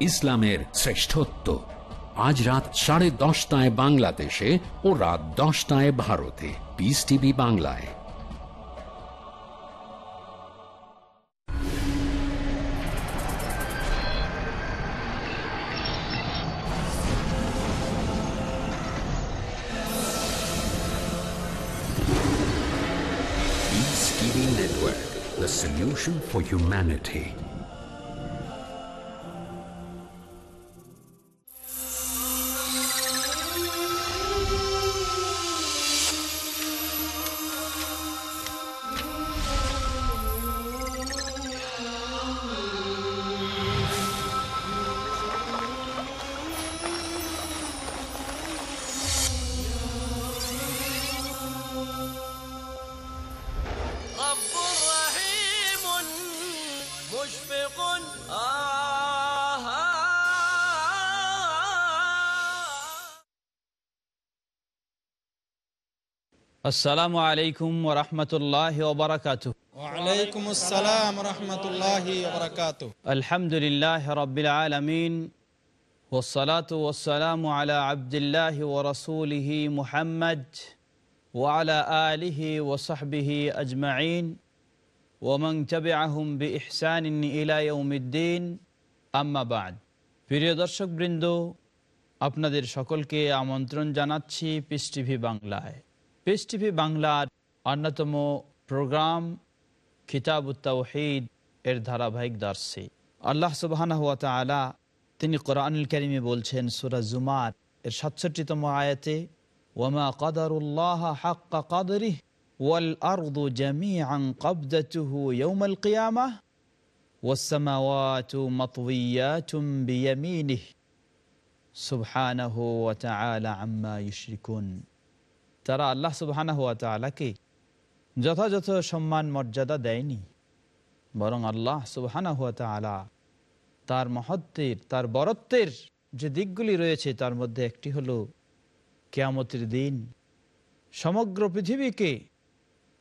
ইসলামের শ্রেষ্ঠত্ব। আজ রাত সাড়ে দশটায় বাংলাদেশে ও রাত দশটায় ভারতে। পিস টিভি বাংলায়। Network, the solution for humanity. আসসালামু আলাইকুম ওরহমতুল্লাহ ওবরাকাত ওয়ালাইকুম আসসালাম রহমতুল্লাহ বরকাত আলহামদুলিল্লাহ রবিল আলমিন والصلاة والسلام على عبد الله ورسوله محمد وعلى آله وصحبه أجمعين ومن تبعهم بإحسان إلى يوم الدين أما بعد প্রিয় দর্শক বৃন্দ আপনাদের সকলকে আমন্ত্রণ জানাচ্ছি পিস টিভি বাংলায় পিস টিভি বাংলার অন্যতম প্রোগ্রাম খিতাব তাওহিদ এর ধারাবাহিক দর্শে আল্লাহ সুবাহানা হুয়া তালা তিনি কোরআনুল করিমে বলছেন সুরা জুমার এর সাতষট্টিতম আয়াতে ওয়ামা কদারুল্লাহ হাক্কা কদরিহ ওয়াল আরদু জামিআন কবদাতুহু ইয়াউমাল কিয়ামাহ والسماوات مطويات بيمينه سبحانه وتعالى عما يشركون তারা আল্লাহ সুবহানাহু ওয়া তাআলাকে যথাযথ সম্মান, মর্যাদা দেয়নি। বরং আল্লাহ সুবহানাহু ওয়া তাআলা তার মহত্বের, তার বরত্বের যে দিকগুলি রয়েছে, তার মধ্যে একটি হলো কেয়ামতের দিন। সমগ্র পৃথিবীকে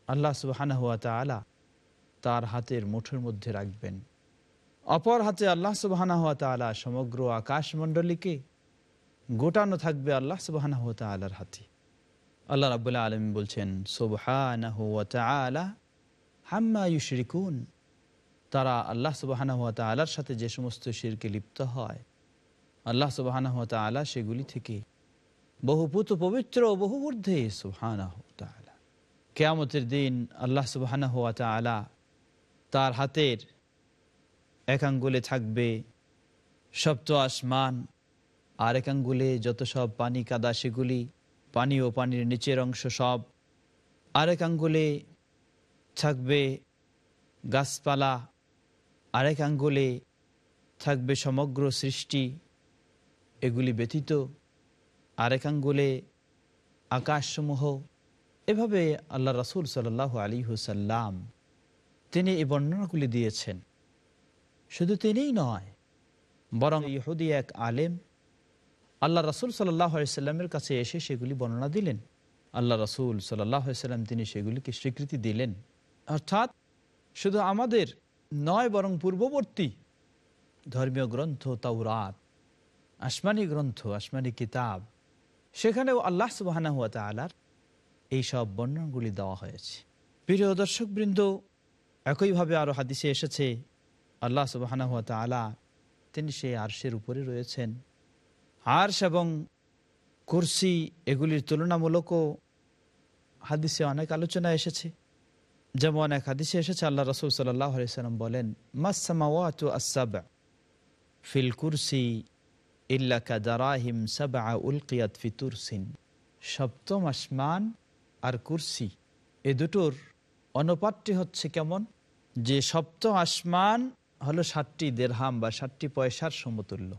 আল্লাহ সুবহানাহু ওয়া তাআলা তার হাতের মুঠোর মধ্যে রাখবেন। অপর হাতে আল্লাহ সুবাহানা হাত তালা সমগ্র আকাশমণ্ডলীকে গোটানো থাকবে আল্লাহ সুবাহানা হাত তালার হাতে। আল্লাহ রাবুল্লাহ আলম বলছেন সুবহানা হাম্মা ইউশরিকুন। তারা আল্লাহ তালার সাথে যে সমস্ত শিরকে লিপ্ত হয়, আল্লাহ সুবাহানা হাত তালা সেগুলি থেকে বহু পুত পবিত্র বহু ঊর্ধ্বে সুহানা তালা কেয়ামতের দিন আল্লাহ সুবাহানা হাত তালা তার হাতের এক আঙ্গুলে থাকবে সপ্ত আসমান, আর এক আঙ্গুলে যত সব পানি কাদা সেগুলি পানি ও পানির নিচের অংশ সব আরেক আঙ্গুলে থাকবে গাছপালা, আরেক আঙ্গুলে থাকবে সমগ্র সৃষ্টি, এগুলি ব্যতীত আরেক আঙ্গুলে আকাশসমূহ। এভাবে আল্লাহ রসুল সাল্লাহ আলী হুসাল্লাম তিনি এই বর্ণনাগুলি দিয়েছেন। শুধু তিনিই নয়, বরং ইহুদি এক আলেম আল্লাহ রসুল সাল্লামের কাছে এসে সেগুলি বর্ণনা দিলেন। আল্লাহ রসুল সাল্লাম তিনি সেগুলিকে স্বীকৃতি দিলেন। অর্থাৎ শুধু আমাদের নয়, বরং পূর্ববর্তী ধর্মীয় গ্রন্থ তাওরাত, আসমানি গ্রন্থ, আসমানি কিতাব, সেখানেও আল্লাহ সুবাহানা হুয়া তালার এইসব বর্ণনাগুলি দেওয়া হয়েছে। প্রিয় দর্শকবৃন্দ, একইভাবে আরও হাদিসে এসেছে, আল্লাহ সুবাহানা হুয়া তালা তিনি সেই আরশের উপরে রয়েছেন। আর্শ এবং কুরসি এগুলির তুলনামূলকও হাদিসে অনেক আলোচনা এসেছে। যেমন এক হাদিসে এসেছে, আল্লাহ রসুল সাল্লাম বলেন ফিল কুরসি ইল্লাকা দারাহিম সাবা ফিতুরসিন সপ্তম আসমান আর কুরসি, এ দুটোর অনুপাতটি হচ্ছে কেমন? যে সপ্তম আসমান হলো ষাটটি দেড়হাম বা ষাটটি পয়সার সমতুল্য।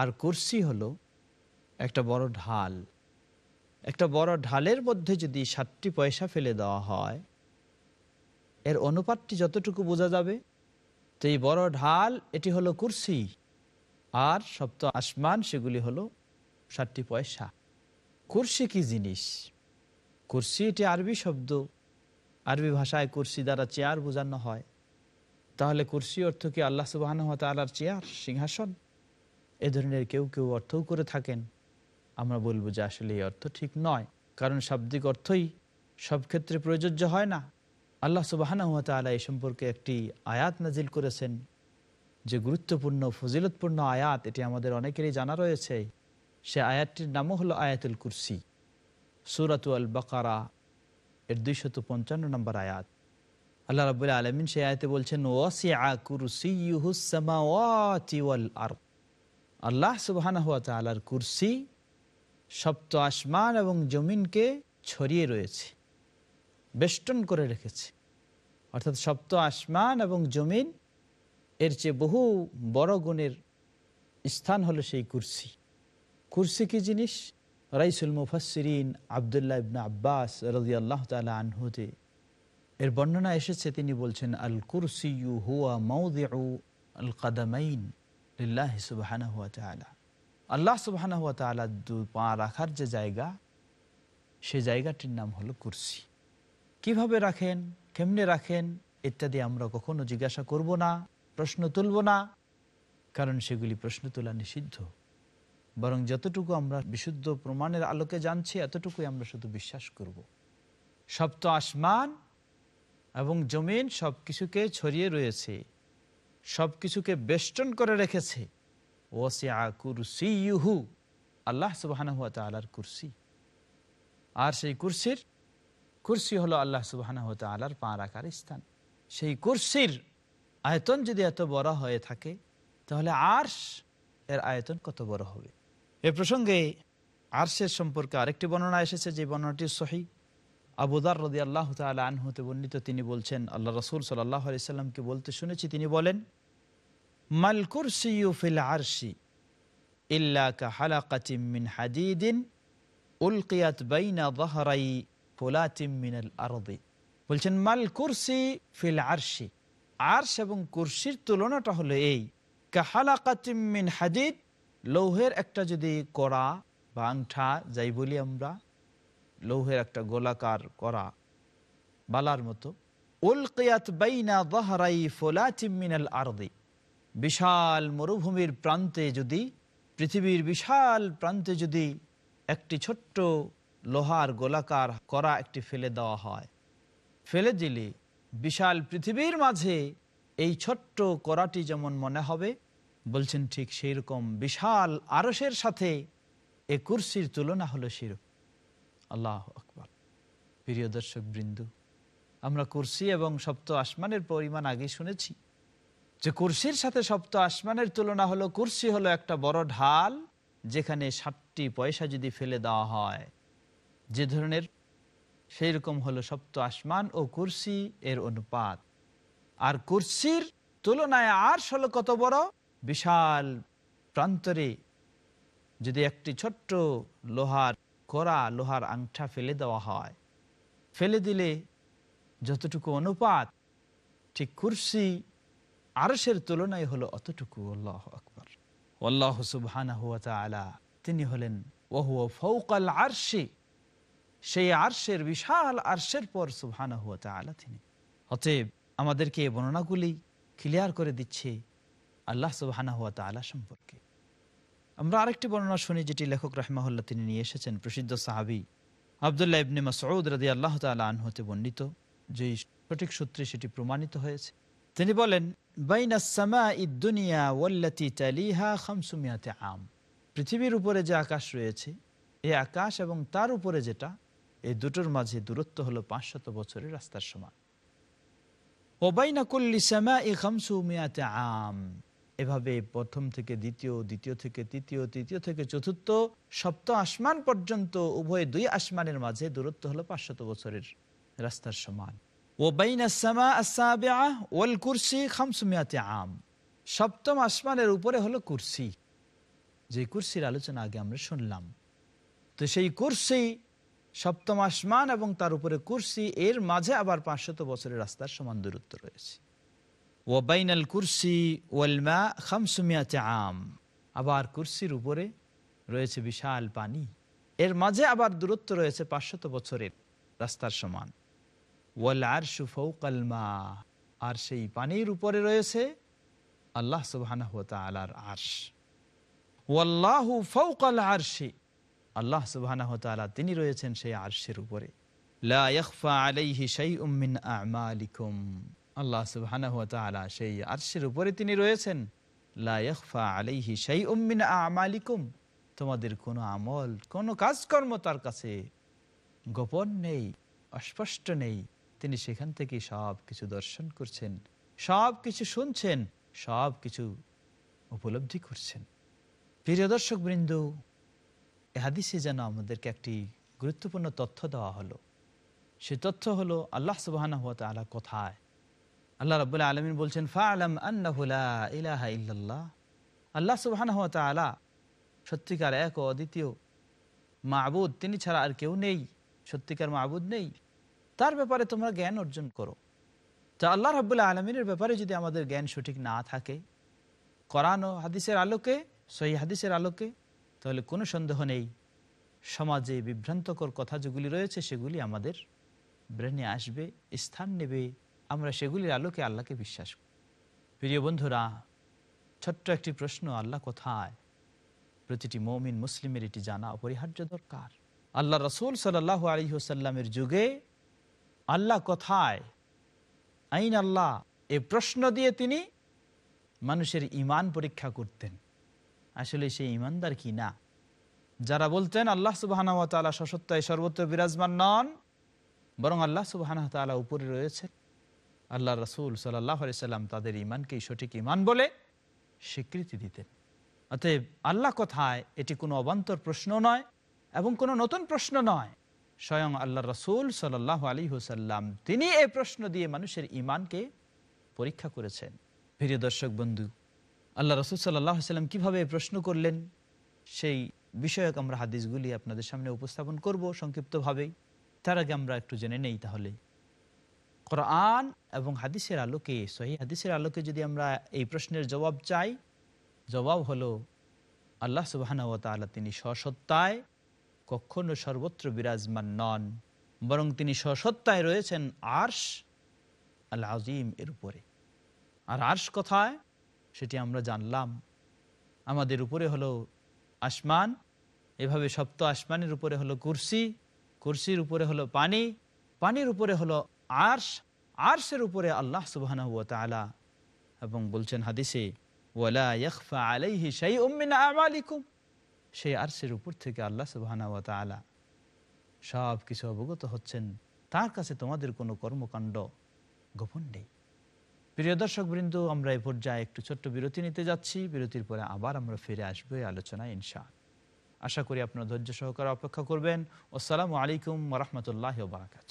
আর কুরসি হলো একটা বড় ঢাল। একটা বড় ঢালের মধ্যে যদি ষাটটি পয়সা ফেলে দেওয়া হয়, এর অনুপাতটি যতটুকু বোঝা যাবে তো এই বড় ঢাল, এটি হলো কুরসি, আর সপ্ত আসমান, সেগুলি হলো ষাটটি পয়সা। কুরসি কি জিনিস? কুরসি এটি আরবি শব্দ। আরবি ভাষায় কুরসি দ্বারা চেয়ার বোঝানো হয়। তাহলে কুরসি অর্থ কি আল্লাহ সুবাহ চেয়ার, সিংহাসন? এ ধরনের কেউ কেউ অর্থও করে থাকেন। আমরা বলব যে আসলে এই অর্থ ঠিক নয়। কারণ শাব্দিক অর্থই সব ক্ষেত্রে প্রযোজ্য হয় না। আল্লাহ সুবাহ তালা এই সম্পর্কে একটি আয়াত নাজিল করেছেন যে গুরুত্বপূর্ণ, ফজিলতপূর্ণ আয়াত। এটি আমাদের অনেকেরই জানা রয়েছে। সে আয়াতটির নামও হলো আয়াতুল কুরসি। সুরাত আল বাকারা এর দুইশত পঞ্চান্ন নম্বর আয়াত। আল্লাহ রাবুল্লাহ আলমিন সে আয়াতে বলছেন, ওয়াসিআ কুরসিয়ুহুস সামাওয়াতি ওয়াল আরদ। আল্লাহ ওয়া তাআলার কুরসি সপ্ত আসমান এবং জমিনকে ছড়িয়ে রয়েছে, বেষ্টন করে রেখেছে। অর্থাৎ সপ্ত আসমান এবং জমিন এর চেয়ে বহু বড় গুণের স্থান হলো সেই কুরসি। কুরসি কি জিনিস? রাইসুল মুফাসরিন আবদুল্লাহ ইবনা আব্বাস রাজি আল্লাহ তালা আনহুতে এর বর্ণনা এসেছে, তিনি বলছেন, আল কুরসিউ হুয়া মৌদিউ আল কাদামাইন। লিল্লাহ সুবাহানা হুয়া তালা আল্লাহ সুবাহানা হুয়া তালা দু পা রাখার যে জায়গা, সে জায়গাটির নাম হলো কুরসি। কীভাবে রাখেন, কেমনে রাখেন, ইত্যাদি আমরা কখনো জিজ্ঞাসা করব না, প্রশ্ন তুলব না, কারণ সেগুলি প্রশ্ন তোলা নিষিদ্ধ। বরং যতটুকু আমরা বিশুদ্ধ প্রমাণের আলোকে জানছি, এতটুকুই আমরা শুধু বিশ্বাস করব। সপ্ত আসমান এবং জমিন সব কিছুকে ছড়িয়ে রয়েছে। সব কিছুকে বেষ্টন করে রেখেছে। আল্লাহ সুবাহ কুরসি। আর সেই কুরসির, কুরসি হলো আল্লাহ সুবাহ আলার পা রাখার স্থান। সেই কুরসির আয়তন যদি এত বড় হয়ে থাকে, তাহলে আর্শ এর আয়তন কত বড় হবে? এ প্রসঙ্গে আর্শের সম্পর্কে আরেকটি বর্ণনা এসেছে, যে বর্ণনাটি সহি। আবুদার রদি আল্লাহ তালা আনহুতে বর্ণিত, তিনি বলছেন, আল্লাহ রসুল সাল্লাহ বলতে শুনেছি, তিনি বলেন, মাল কুরসিউ ফিল আরশি ইল্লা কা হাদিদিন আরদি। বলছেন, মাল কুরসি ফিল আরশি। আরশ এবং কুরসির তুলনাটা হলো এই, কাহালাকাতিম মিন হাদিদ। লৌহের একটা যদি কড়া বা আংঠা, যাই বলি আমরা লৌহের একটা গোলাকার করা বালার মতো। বিশাল মরুভূমির প্রান্তে যদি, পৃথিবীর বিশাল প্রান্তে যদি একটি ছোট্ট লোহার গোলাকার করা একটি ফেলে দেওয়া হয়, ফেলে দিলে বিশাল পৃথিবীর মাঝে এই ছোট্ট করাটি যেমন মনে হবে, বলছেন ঠিক সেই রকম বিশাল আরসের সাথে এ কুরসির তুলনা হলো শিরক আল্লাহ আকবর। প্রিয় দর্শক বৃন্দু, আমরা কুরসি এবং সপ্ত আসমানের পরিমাণ আগে শুনেছি যে কুরসির সাথে সপ্ত আসমানের তুলনা হলো, কুরসি হলো একটা বড় ঢাল যেখানে ষাটটি পয়সা যদি ফেলে দেওয়া হয়, যে ধরনের সেই রকম হলো সপ্ত আসমান ও কুরসি এর অনুপাত। আর কুরসির তুলনায় আর হলো কত বড়? বিশাল প্রান্তরে। যদি একটি ছোট্ট লোহার করা লোহার আংঠা ফেলে দেওয়া হয়। ফেলে দিলে যতটুকু অনুপাত, ঠিক কুরসি আরসের তুলনায় হলো অতটুকু, আল্লাহ আকবর। আল্লাহ সুবহানা হুয়া তালা তিনি হলেন ওহু ফৌকাল আরশি। সেই আরশের বিশাল আরশের পর সুবহানা হুয়া তালা তিনি। অতএব আমাদেরকে এই বর্ণনাগুলি ক্লিয়ার করে দিচ্ছে আল্লাহ সুবহানা হুয়া তালা সম্পর্কে। আমরা আরেকটি বর্ণনা শুনি যেটি লেখক রাহমাহুল্লাহ তিনি নিয়ে এসেছেন, প্রসিদ্ধ সাহাবি আবদুল্লাহ ইবনে মাসউদ রাদি আল্লাহ তালা আনহতে বর্ণিত, যে সঠিক সূত্রে সেটি প্রমাণিত হয়েছে। তিনি বলেন আম। পৃথিবীর উপরে যে আকাশ রয়েছে এই আকাশ এবং তার উপরে যেটা এই দুটোর মাঝে দূরত্ব হলো পাঁচশত বছরের রাস্তার সমান। আম। এভাবে প্রথম থেকে দ্বিতীয় দ্বিতীয় থেকে তৃতীয় তৃতীয় থেকে চতুর্থ, সপ্ত আসমান পর্যন্ত, উভয় দুই আসমানের মাঝে দূরত্ব হলো পাঁচশত বছরের রাস্তার সমান। ও বাইন আসামা আসাবে ওয়াল কুরসি খামসুমিয়াতে আম। সপ্তম আসমানের উপরে হলো কুরসি। যে কুরসির আলোচনা আগে আমরা শুনলাম। তো সেই কুরসি সপ্তম আসমান এবং তার উপরে কুরসি, এর মাঝে আবার পাঁচশত বছরের রাস্তার সমান দূরত্ব রয়েছে। ওয়াবাইনাল কুরসি ওয়ালমা খামসুমিয়াতে আম আবার কুরসির উপরে রয়েছে বিশাল পানি। এর মাঝে আবার দূরত্ব রয়েছে পাঁচশত বছরের রাস্তার সমান। ওয়াল আর সুফৌকালমা আর সেই পানির উপরে রয়েছে আল্লাহ সুবাহ আলার আর্শ। ওয়াল্লাহু ফৌকাল আরশি। আল্লাহ সুবাহ তিনি রয়েছেন সেই আর্শের উপরে। লা ইয়াখফা আলাইহি শাইউম মিন আমালিকুম। আল্লাহ সুবাহ সেই আর্শের উপরে তিনি রয়েছেন। আমালিকুম। তোমাদের কোনো আমল, কোনো কাজকর্ম তার কাছে গোপন নেই, অস্পষ্ট নেই। তিনি সেখান থেকে সব কিছু দর্শন করছেন সব কিছু শুনছেন সব কিছু উপলব্ধি করছেন। প্রিয় দর্শক বৃন্দ এ হাদিসে যেন আমাদেরকে একটি গুরুত্বপূর্ণ তথ্য দেওয়া হলো। সে তথ্য হলো আল্লাহ সুবাহ আলা কোথায়? আল্লাহ রবুল্লাহ আলমিন বলছেন ফা আলম ইলাহা ইল্লাল্লাহ। আল্লাহ সুবাহ সত্যিকার এক অদ্বিতীয় মাহবুদ তিনি ছাড়া আর কেউ নেই, সত্যিকার মাহবুদ নেই। তার ব্যাপারে তোমরা জ্ঞান অর্জন করো। তা আল্লাহ রাবুল্লাহ আলমিনের ব্যাপারে যদি আমাদের জ্ঞান সঠিক না থাকে করানো হাদিসের আলোকে, সহি হাদিসের আলোকে, তাহলে কোনো সন্দেহ নেই। সমাজে বিভ্রান্তকর কথা যেগুলি রয়েছে, সেগুলি আমাদের ব্রেনে আসবে, স্থান নেবে। আমরা সেগুলির আলোকে আল্লাহকে বিশ্বাস করি। প্রিয় বন্ধুরা, ছোট্ট একটি প্রশ্ন, আল্লাহ কোথায়? প্রতিটি মৌমিন মুসলিমের এটি জানা অপরিহার্য দরকার। আল্লাহ রসুল সাল্লাহ আলী হোসাল্লামের যুগে আল্লাহ কোথায়? আইন আল্লাহ? এ প্রশ্ন দিয়ে তিনি মানুষের ইমান পরীক্ষা করতেন। আসলে সে ইমানদার কি না? যারা বলতেন, আল্লাহ সুবাহ সশত্তায় সর্বত্র বিরাজমান নন, বরং আল্লাহ সুবাহ উপরে রয়েছে আল্লাহ রসুল সাল্লাহ সাল্লাম তাদের ইমানকেই সঠিক ইমান বলে স্বীকৃতি দিতেন। অতএব আল্লাহ কথায় এটি কোনো অবান্তর প্রশ্ন নয় এবং কোনো নতুন প্রশ্ন নয়। স্বয়ং আল্লাহ রসুল সাল্লাহ আলী হুসাল্লাম তিনি এই প্রশ্ন দিয়ে মানুষের ইমানকে পরীক্ষা করেছেন। প্রিয় দর্শক বন্ধু, আল্লাহ রসুল সাল্লাহ সাল্লাম কীভাবে প্রশ্ন করলেন? সেই বিষয়ক আমরা হাদিসগুলি আপনাদের সামনে উপস্থাপন করব সংক্ষিপ্তভাবেই তার আগে আমরা একটু জেনে নেই তাহলে। কোরআন এবং হাদিসের আলোকে, সহি হাদিসের আলোকে যদি আমরা এই প্রশ্নের জবাব চাই, জবাব হলো, আল্লাহ সুবাহ তিনি স্বসত্তায় কখনো সর্বত্র বিরাজমান নন, বরং তিনি সসত্তায় রয়েছেন আর্শ আল আজিম এর উপরে। আর আর্শ কথায়? সেটি আমরা জানলাম। আমাদের উপরে হলো আসমান, এভাবে সপ্ত আসমানের উপরে হলো কুরসি, কুরসির উপরে হলো পানি, পানির উপরে হলো আর্শ, আর্শের উপরে আল্লাহ সুবাহ এবং বলছেন হাদিসে, ওয়ালা আলাইহি সেই সেই আরশের উপর থেকে আল্লাহ সুবাহানা আলা সব কিছু অবগত হচ্ছেন। তার কাছে তোমাদের কোনো কর্মকাণ্ড গোপন নেই। প্রিয় দর্শক বৃন্দ আমরা এই পর্যায়ে একটু ছোট্ট বিরতি নিতে যাচ্ছি। বিরতির পরে আবার আমরা ফিরে আসব এই আলোচনায় ইনশা আশা করি আপনার ধৈর্য সহকারে অপেক্ষা করবেন। আসসালামু আলাইকুম রহমতুল্লাহ বারাকাত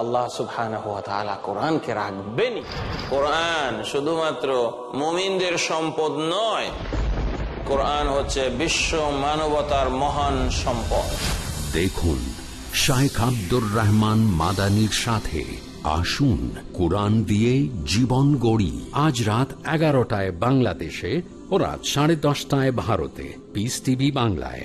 আল্লাহ সুবহান কোরআনকে রাখবেনি কোরআন শুধুমাত্র মুমিনদের সম্পদ নয়, কোরআন হচ্ছে বিশ্ব মানবতার মহান সম্পদ। দেখুন শাইখ আব্দুর রহমান মাদানির সাথে আসুন কোরআন দিয়ে জীবন গড়ি। আজ রাত এগারোটায় বাংলাদেশে ও রাত সাড়ে দশটায় ভারতে। পিস টিভি বাংলায়।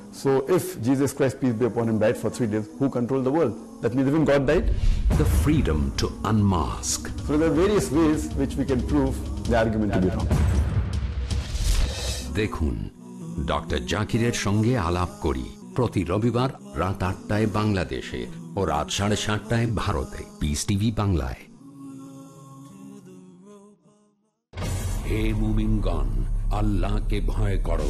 so if Jesus Christ, peace be upon him, died for three days, who controlled the world? That means even God died? The freedom to unmask. So there are various ways which we can prove the argument to be wrong. দেখুন doctor জাকিরের সঙ্গে আলাপ করি প্রতি রবিবার রাত আটটায় বাংলাদেশে ও রাত সাড়ে সাতটায় ভারতে পিস টিভি বাংলায় হে মুমিনগণ আল্লাহকে ভয় করো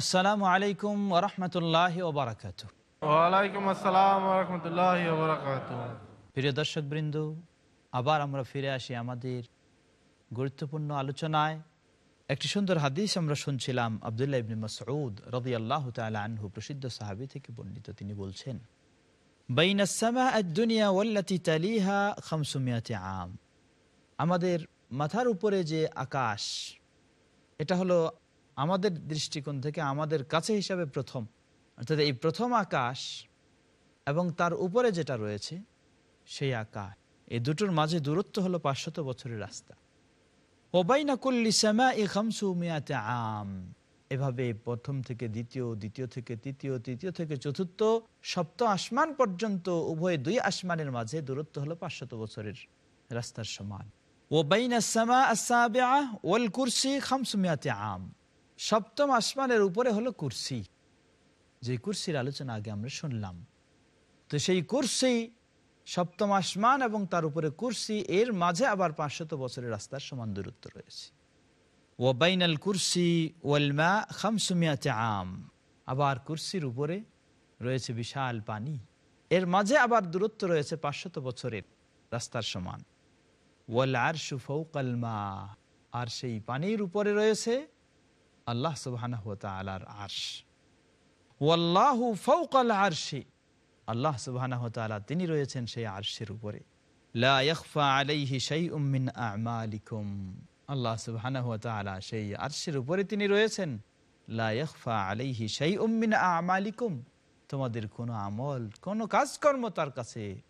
আসসালামু আলাইকুম ওরহমতুল্লাহ ওবরাকাত ওয়ালাইকুম আসসালাম রহমতুল্লাহ বরকাত প্রিয় দর্শকবৃন্দ আবার আমরা ফিরে আসি আমাদের গুরুত্বপূর্ণ আলোচনায়। একটি সুন্দর হাদিস আমরা শুনছিলাম আবদুল্লাহ ইবনে মাসউদ রদি আল্লাহ আনহু প্রসিদ্ধ সাহাবি থেকে বর্ণিত। তিনি বলছেন আম। আমাদের মাথার উপরে যে আকাশ এটা হলো আমাদের দৃষ্টিকোণ থেকে আমাদের কাছে হিসাবে প্রথম। অর্থাৎ এই প্রথম আকাশ এবং তার উপরে যেটা রয়েছে, সেই আকাশ। এই দুটোর মাঝে দূরত্ব হলো পাঁচশত বছরের রাস্তা। ওবাইনা কুল্লি শ্যামা এ খামসু মিয়াতে আম। এভাবে প্রথম থেকে দ্বিতীয় দ্বিতীয় থেকে তৃতীয় তৃতীয় থেকে চতুর্থ, সপ্ত আসমান পর্যন্ত উভয় দুই আসমানের মাঝে দূরত্ব হলো পাঁচশত বছরের রাস্তার সমান। ওবাইনা শ্যামা আসাবিয়া ওয়াল কুরসি খামসু মিয়াতে আম। সপ্তম আসমানের উপরে হলো কুরসি। যে কুরসির আলোচনা আগে আমরা শুনলাম। তো সেই কুরসি সপ্তম আসমান এবং তার উপরে কুরসি, এর মাঝে আবার পাঁচশত বছরের রাস্তার সমান দূরত্ব রয়েছে। ওয়াবাইনাল কুরসি ওয়ালমা খামসুমিয়াতে আম। আবার কুরসির উপরে রয়েছে বিশাল পানি। এর মাঝে আবার দূরত্ব রয়েছে পাঁচশত বছরের রাস্তার সমান। ওয়াল আর সুফৌকালমা আর সেই পানির উপরে রয়েছে আল্লাহ সুবাহ আলার আর্শ। ওয়াল্লাহু আরশি। আল্লাহ সুবাহ তিনি রয়েছেন সেই আরশের উপরে। আল্লাহ তাআলা সেই আরশের উপরে তিনি রয়েছেন। আলাইহি আমালিকুম। তোমাদের কোনো আমল, কোনো কাজকর্ম তার কাছে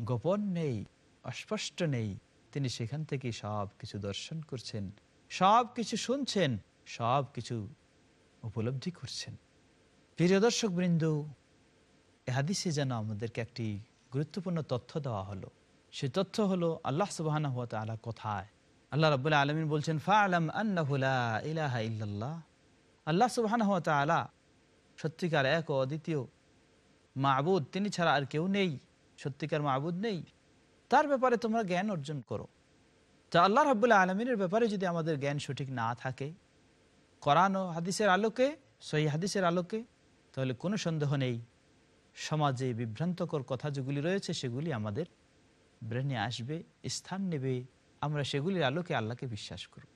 গোপন নেই, অস্পষ্ট নেই। তিনি সেখান থেকে সব কিছু দর্শন করছেন সব কিছু শুনছেন। সব কিছু উপলব্ধি করছেন। প্রিয় দর্শক বৃন্দ হাদিসে যেন আমাদেরকে একটি গুরুত্বপূর্ণ তথ্য দেওয়া হলো। সে তথ্য হলো আল্লাহ সুবাহ আলা কোথায়? আল্লাহ রবুল্লাহ আলমিন বলছেন ফা আলম ইল্লাল্লাহ। আল্লাহ সুবাহ আলা সত্যিকার এক অদ্বিতীয় মাহবুদ তিনি ছাড়া আর কেউ নেই, সত্যিকার মাহবুদ নেই। তার ব্যাপারে তোমরা জ্ঞান অর্জন করো। তা আল্লাহ রবুল্লাহ আলমিনের ব্যাপারে যদি আমাদের জ্ঞান সঠিক না থাকে কোরআন ও হাদিসের আলোকে, সহি হাদিসের আলোকে, তাহলে কোনো সন্দেহ নেই। সমাজে বিভ্রান্তকর কথা যেগুলি রয়েছে, সেগুলি আমাদের ব্রেনে আসবে, স্থান নেবে। আমরা সেগুলির আলোকে আল্লাহকে বিশ্বাস করব।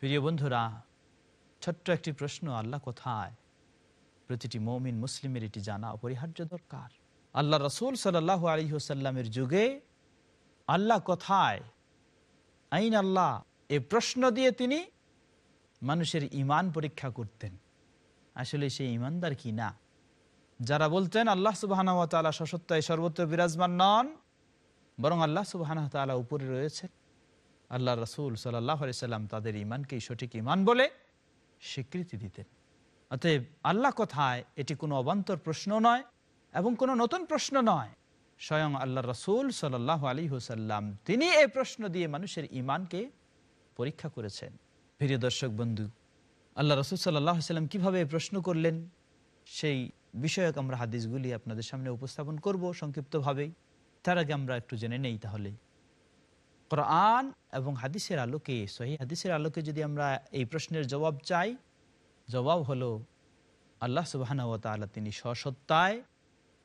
প্রিয় বন্ধুরা, ছোট্ট একটি প্রশ্ন, আল্লাহ কোথায়? প্রতিটি মৌমিন মুসলিমের এটি জানা অপরিহার্য দরকার। আল্লাহ রসুল সাল্লাহ আলী যুগে আল্লাহ কোথায়? আইন আল্লাহ? এ প্রশ্ন দিয়ে তিনি মানুষের ইমান পরীক্ষা করতেন। আসলে সেই ইমানদার কি? না। যারা বলতেন, আল্লাহ সুবাহ সশত্তায় সর্বত্র বিরাজমান নন, বরং আল্লাহ সুবাহ উপরে রয়েছে আল্লাহ রসুল সাল্লাহ সাল্লাম তাদের ইমানকেই সঠিক ইমান বলে স্বীকৃতি দিতেন। অতএব আল্লাহ কথায়? এটি কোনো অবান্তর প্রশ্ন নয় এবং কোনো নতুন প্রশ্ন নয়। স্বয়ং আল্লাহ রসুল সাল্লাহ আলী হুসাল্লাম তিনি এই প্রশ্ন দিয়ে মানুষের ইমানকে পরীক্ষা করেছেন। প্রিয় দর্শক বন্ধু, আল্লাহ রসুল সাল্লাহ সাল্লাম কীভাবে প্রশ্ন করলেন সেই বিষয়ক আমরা হাদিসগুলি আপনাদের সামনে উপস্থাপন করব সংক্ষিপ্তভাবেই। তার আগে আমরা একটু জেনে নেই তাহলে। কোরআন এবং হাদিসের আলোকে, সহি হাদিসের আলোকে যদি আমরা এই প্রশ্নের জবাব চাই, জবাব হলো, আল্লাহ সুবাহানা ও তালা তিনি স্বসত্তায়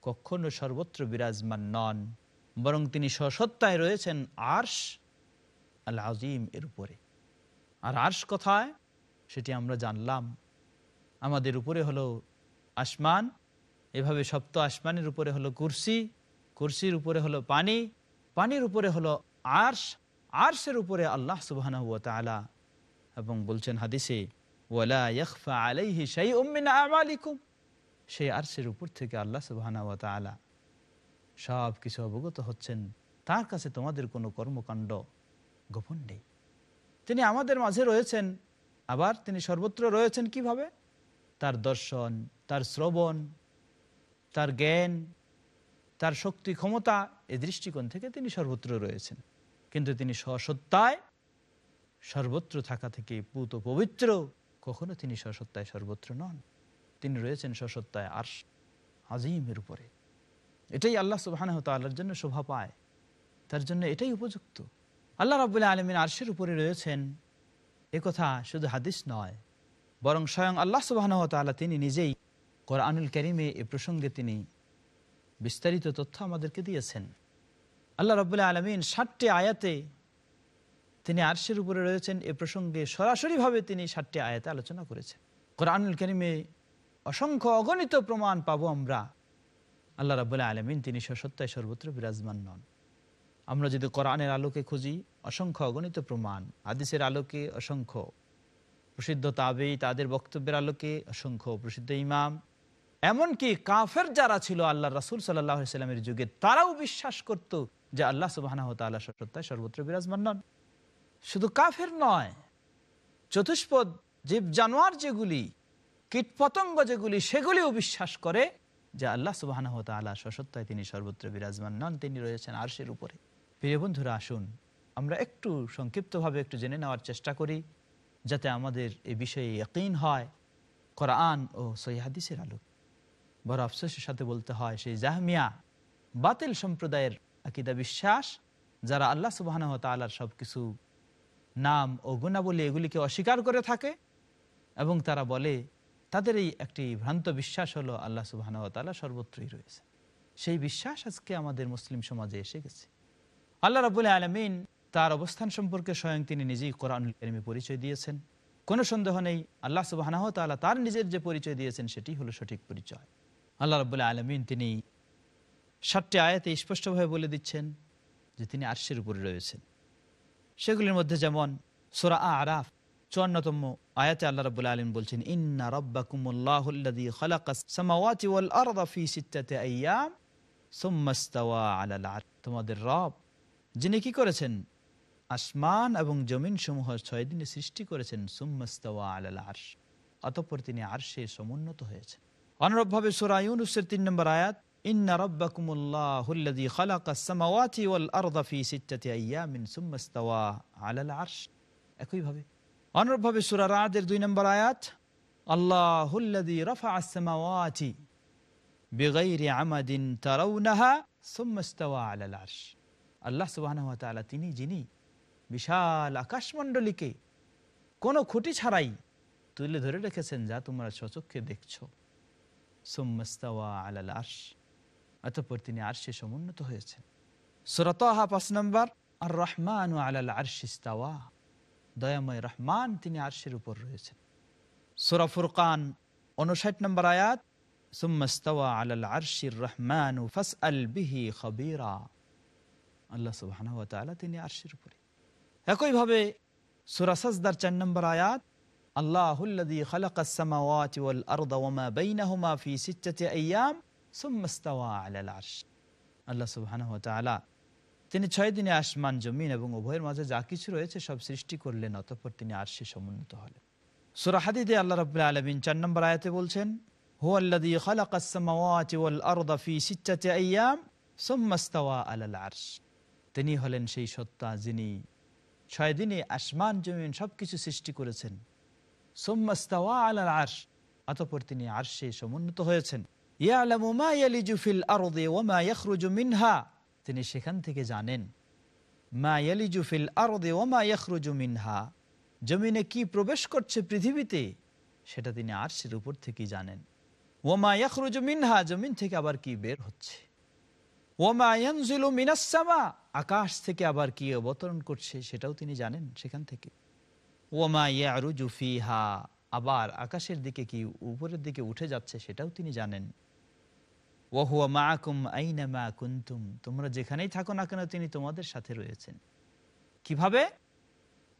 কখনো সর্বত্র বিরাজমান নন, বরং তিনি সসত্তায় রয়েছেন আর্শ আল আজিম এর উপরে। আর আর্শ কথায়? সেটি আমরা জানলাম। আমাদের উপরে হলো আসমান, এভাবে সপ্ত আসমানের উপরে হলো কুরসি, কুরসির উপরে হলো পানি, পানির উপরে হলো আর্শ, আর্শের উপরে আল্লাহ সুবাহানা তালা এবং বলছেন হাদিসে আলাইহি শাইউম মিন আমালিকুম। সেই আর্শের উপর থেকে আল্লাহ তাআলা সব কিছু অবগত হচ্ছেন। তার কাছে তোমাদের কোনো কর্মকাণ্ড গোপন নেই। তিনি আমাদের মাঝে রয়েছেন। আবার তিনি সর্বত্র রয়েছেন কীভাবে? তার দর্শন, তার শ্রবণ, তার জ্ঞান, তার শক্তি, ক্ষমতা এই দৃষ্টিকোণ থেকে তিনি সর্বত্র রয়েছেন। কিন্তু তিনি সসত্তায় সর্বত্র থাকা থেকে পুত পবিত্র, কখনো তিনি স্বসত্তায় সর্বত্র নন। তিনি রয়েছেন স্বসত্তায় আর আজিমের উপরে। এটাই আল্লাহ সুবাহ তাল্লার জন্য শোভা পায়। তার জন্য এটাই উপযুক্ত। আল্লাহ রাবুল্লাহ আলমিন আরশের উপরে রয়েছেন। কথা শুধু হাদিস নয়, বরং স্বয়ং আল্লাহ সুবাহ তাল্লাহ তিনি নিজেই কোরআনুল করিমে এ প্রসঙ্গে তিনি বিস্তারিত তথ্য আমাদেরকে দিয়েছেন। আল্লাহ রবুল্লাহ আলমিন ষাটটি আয়াতে তিনি আরশের উপরে রয়েছেন, এ প্রসঙ্গে সরাসরিভাবে তিনি ষাটটি আয়াতে আলোচনা করেছেন। কোরআনুল করিমে অসংখ্য অগণিত প্রমাণ পাবো আমরা। আল্লাহ রাবুল্লাহ আলমিন তিনি সসত্তায় সর্বত্র বিরাজমান নন। আমরা যদি কোরআনের আলোকে খুঁজি অসংখ্য অগণিত প্রমাণ আদিসের আলোকে অসংখ্য প্রসিদ্ধ তাবেই তাদের বক্তব্যের আলোকে অসংখ্য প্রসিদ্ধ ইমাম। এমনকি কাফের যারা ছিল আল্লাহ রাসুল সাল্লাহ সাল্লামের যুগে, তারাও বিশ্বাস করত যে আল্লাহ সুবাহ তাল্লাহ সর্বত্র বিরাজমান নন। শুধু কাফের নয়, চতুষ্পদ জীব জানোয়ার যেগুলি, কীটপতঙ্গ যেগুলি, সেগুলিও বিশ্বাস করে যে আল্লাহ সুবাহ তাল্লাহ সসত্তায় তিনি সর্বত্র বিরাজমান নন, তিনি রয়েছেন আরশের উপরে। প্রিয় বন্ধুরা, আসুন আমরা একটু সংক্ষিপ্তভাবে একটু জেনে নেওয়ার চেষ্টা করি, যাতে আমাদের এ বিষয়ে ইয়কিন হয়, কোরআন ও সৈহাদিসের আলোক বড় আফসোসের সাথে বলতে হয়, সেই জাহমিয়া বাতিল সম্প্রদায়ের আকিদা বিশ্বাস, যারা আল্লাহ সুবাহ তালার সব কিছু নাম ও গুণাবলী এগুলিকে অস্বীকার করে থাকে এবং তারা বলে, তাদের এই একটি ভ্রান্ত বিশ্বাস হলো আল্লাহ সুবাহ তাল্লাহ সর্বত্রই রয়েছে। সেই বিশ্বাস আজকে আমাদের মুসলিম সমাজে এসে গেছে। আল্লাহ রাবুল আলমিন তার অবস্থান সম্পর্কে স্বয়ং তিনি নিজেই কোরআনুল করিমে পরিচয় দিয়েছেন। কোনো সন্দেহ নেই, আল্লাহ সুবাহ তাল্লাহ তার নিজের যে পরিচয় দিয়েছেন, সেটি হলো সঠিক পরিচয়। আল্লাহ রবুল্লাহ আলমিন তিনি ষাটটি আয়াতে স্পষ্টভাবে বলে দিচ্ছেন যে তিনি আর্শের উপরে রয়েছেন। সেগুলির মধ্যে যেমন সোরা আরাফ চুয়ান্নতম আয়াতে আল্লাহ রবুল্লাহ আলম বলছেন, ইন্না আরশ। তোমাদের রব, যিনি কি করেছেন? আসমান এবং জমিন সমূহ ছয় দিনে সৃষ্টি করেছেন, সুম্মা ইস্তাওয়া আলাল আরশ। অতঃপর তিনি আরশে সমুন্নত হয়েছেন। অনুরূপভাবে সূরা ইউনূসের 3 নম্বর আয়াত, ইন্না রাব্বাকুমুল্লাহুল্লাযী খালাকাস সামাওয়াতি ওয়াল আরদা ফি সিত্তাতি আইয়ামিন, সুম্মা ইস্তাওয়া আলাল আরশ। একইভাবে, অনুরূপভাবে সূরা রাদের 2 নম্বর আয়াত আল্লাহুল্লাযী রাফা'আস সামাওয়াতি বিগাইরি আমাদিন তারাউনাহা, সুম্মা ইস্তাওয়া আলাল আরশ। আল্লাহ সুবহানাহু ওয়া তিনি, যিনি বিশাল আকাশমণ্ডলীকে। কোনো খুঁটি ছাড়াই তুলে ধরে রেখেছেন যা তোমরা স্বচক্ষে দেখছ। সুম্মাস্তাওয়া আলাল আরশ। অতঃপর তিনি আরশে সমুন্নত হয়েছেন। সুরতহা পাঁচ নম্বর আর রহমান আলাল আরশিস্তাওয়া দয়াময় রহমান তিনি আরশের উপর রয়েছেন। সুরা ফুরকান উনষাট নম্বর আয়াত, সুম্মাস্তাওয়া আলাল আরশির রহমান ফাস আল বিহি খবিরা। আল্লাহ তাআলা তিনি আরশের উপরে। একইভাবে সূরা সাজদার 4 নম্বর আয়াত, আল্লাহুল্লাযী খালাকাস সামাওয়াতি ওয়াল আরদা ওয়া মা বাইনাহুমা ফি সিত্তাতি আইয়াম সুম্মা ইস্তাওয়া আলাল আরশ। আল্লাহ সুবহানাহু ওয়া তাআলা তিনি ছয় দিনে আসমান, জমিন এবং উভয়ের মাঝে যা কিছু রয়েছে সব সৃষ্টি করলেন, অতঃপর তিনি আরশে সমুন্নত হলেন। সূরা হাদিদে আল্লাহ রাব্বুল আলামিন 4 নম্বর আয়াতে বলছেন, হুয়াল্লাযী খালাকাস সামাওয়াতি ওয়াল আরদা ফি সিত্তাতি আইয়াম সুম্মা ইস্তাওয়া আলাল আরশ। তিনি হলেন সেই সত্তা যিনি ছয় দিনে আসমান, জমিন সবকিছু সৃষ্টি করেছেন। সোম্মাস্তাওয়া আলাল আরশ, অতঃপর তিনি আরশে সমুন্নত হয়েছেন। মিনহা, তিনি সেখান থেকে জানেন। মা আরদি ওয়া মা ইয়াখরুজু মিনহা, জমিনে কি প্রবেশ করছে পৃথিবীতে, সেটা তিনি আরশের উপর থেকেই জানেন। ওমা ইয়াখরুজু মিনহা, জমিন থেকে আবার কি বের হচ্ছে? ওমা ইয়ানজিলু মিনাস আকাশ থেকে আবার কি অবতরণ করছে সেটাও তিনি জানেন সেখান থেকে। ওমা আবার আকাশের দিকে কি উপরের দিকে উঠে যাচ্ছে সেটাও তিনি জানেন। ওহুয়া মাকুম আইনা মা কুন্তুম। তোমরা যেখানেই থাকো না কেন তিনি তোমাদের সাথে রয়েছেন। কীভাবে?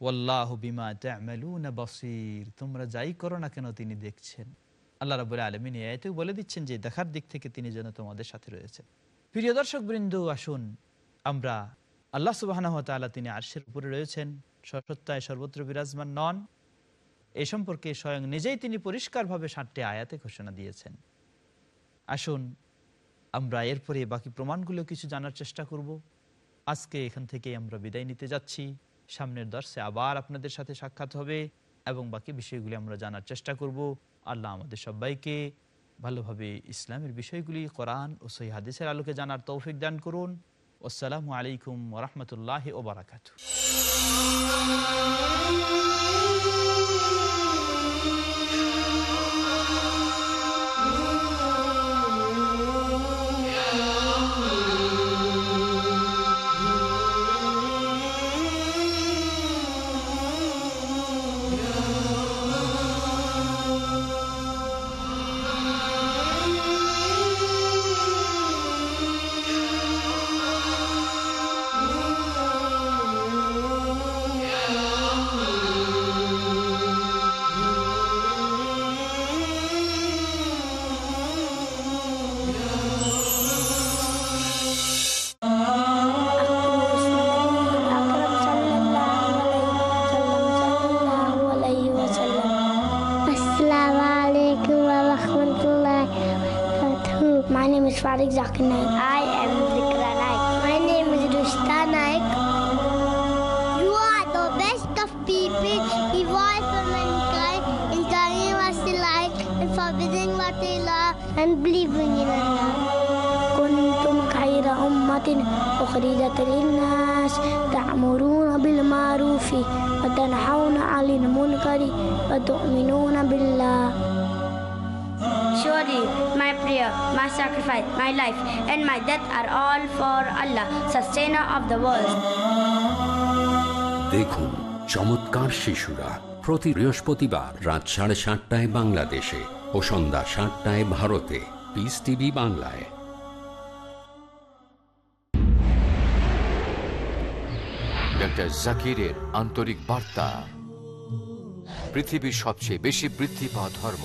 ওয়াল্লাহ বিমা তা'মালুনা বাসীর। তোমরা যাই করো না কেন তিনি দেখছেন। আল্লাহ রাব্বুল আলামিন এতেও বলে দিচ্ছেন যে দেখার দিক থেকে তিনি যেন তোমাদের সাথে রয়েছেন। প্রিয় দর্শক বৃন্দ, আসুন আমরা আল্লাহ তাআলা তিনি আরশের উপরে রয়েছেন সসত্তায় সর্বত্র বিরাজমান নন। এ সম্পর্কে স্বয়ং নিজেই তিনি পরিষ্কারভাবে সাতটি আয়াতে ঘোষণা দিয়েছেন। আসুন আমরা এরপরে বাকি প্রমাণগুলো কিছু জানার চেষ্টা করব। আজকে এখান থেকে আমরা বিদায় নিতে যাচ্ছি। সামনের দর্শে আবার আপনাদের সাথে সাক্ষাৎ হবে এবং বাকি বিষয়গুলি আমরা জানার চেষ্টা করব। আল্লাহ আমাদের সবাইকে ভালোভাবে ইসলামের বিষয়গুলি কোরআন ও সহি হাদিসের আলোকে জানার তৌফিক দান করুন। আসসালামু আলাইকুম ওরহমতুল্লাহ ওবরাকাত My name is Farid Zakir Naik. I am Zikra Naik. My name is Rushta Naik. You are the best of people, evolved for mankind, in telling what they like, and forbidding what they love, and believing in Allah. كنتم خير أمة أخرجت للناس تأمرون بالمعروف وتنحون عن المنكر وتؤمنون بالله prayer, my sacrifice, my life, and my death are all for Allah, sustainer of the world. দেখুন চমৎকার শিশুরা। প্রতি বৃহস্পতিবার রাত সাড়ে সাতটায় বাংলাদেশে ও সন্ধ্যা সাতটায় ভারতে। পিস টিভি বাংলায়। ডক্টর জাকিরের আন্তরিক বার্তা। পৃথিবীর সবচেয়ে বেশি বৃদ্ধি পাওয়া ধর্ম।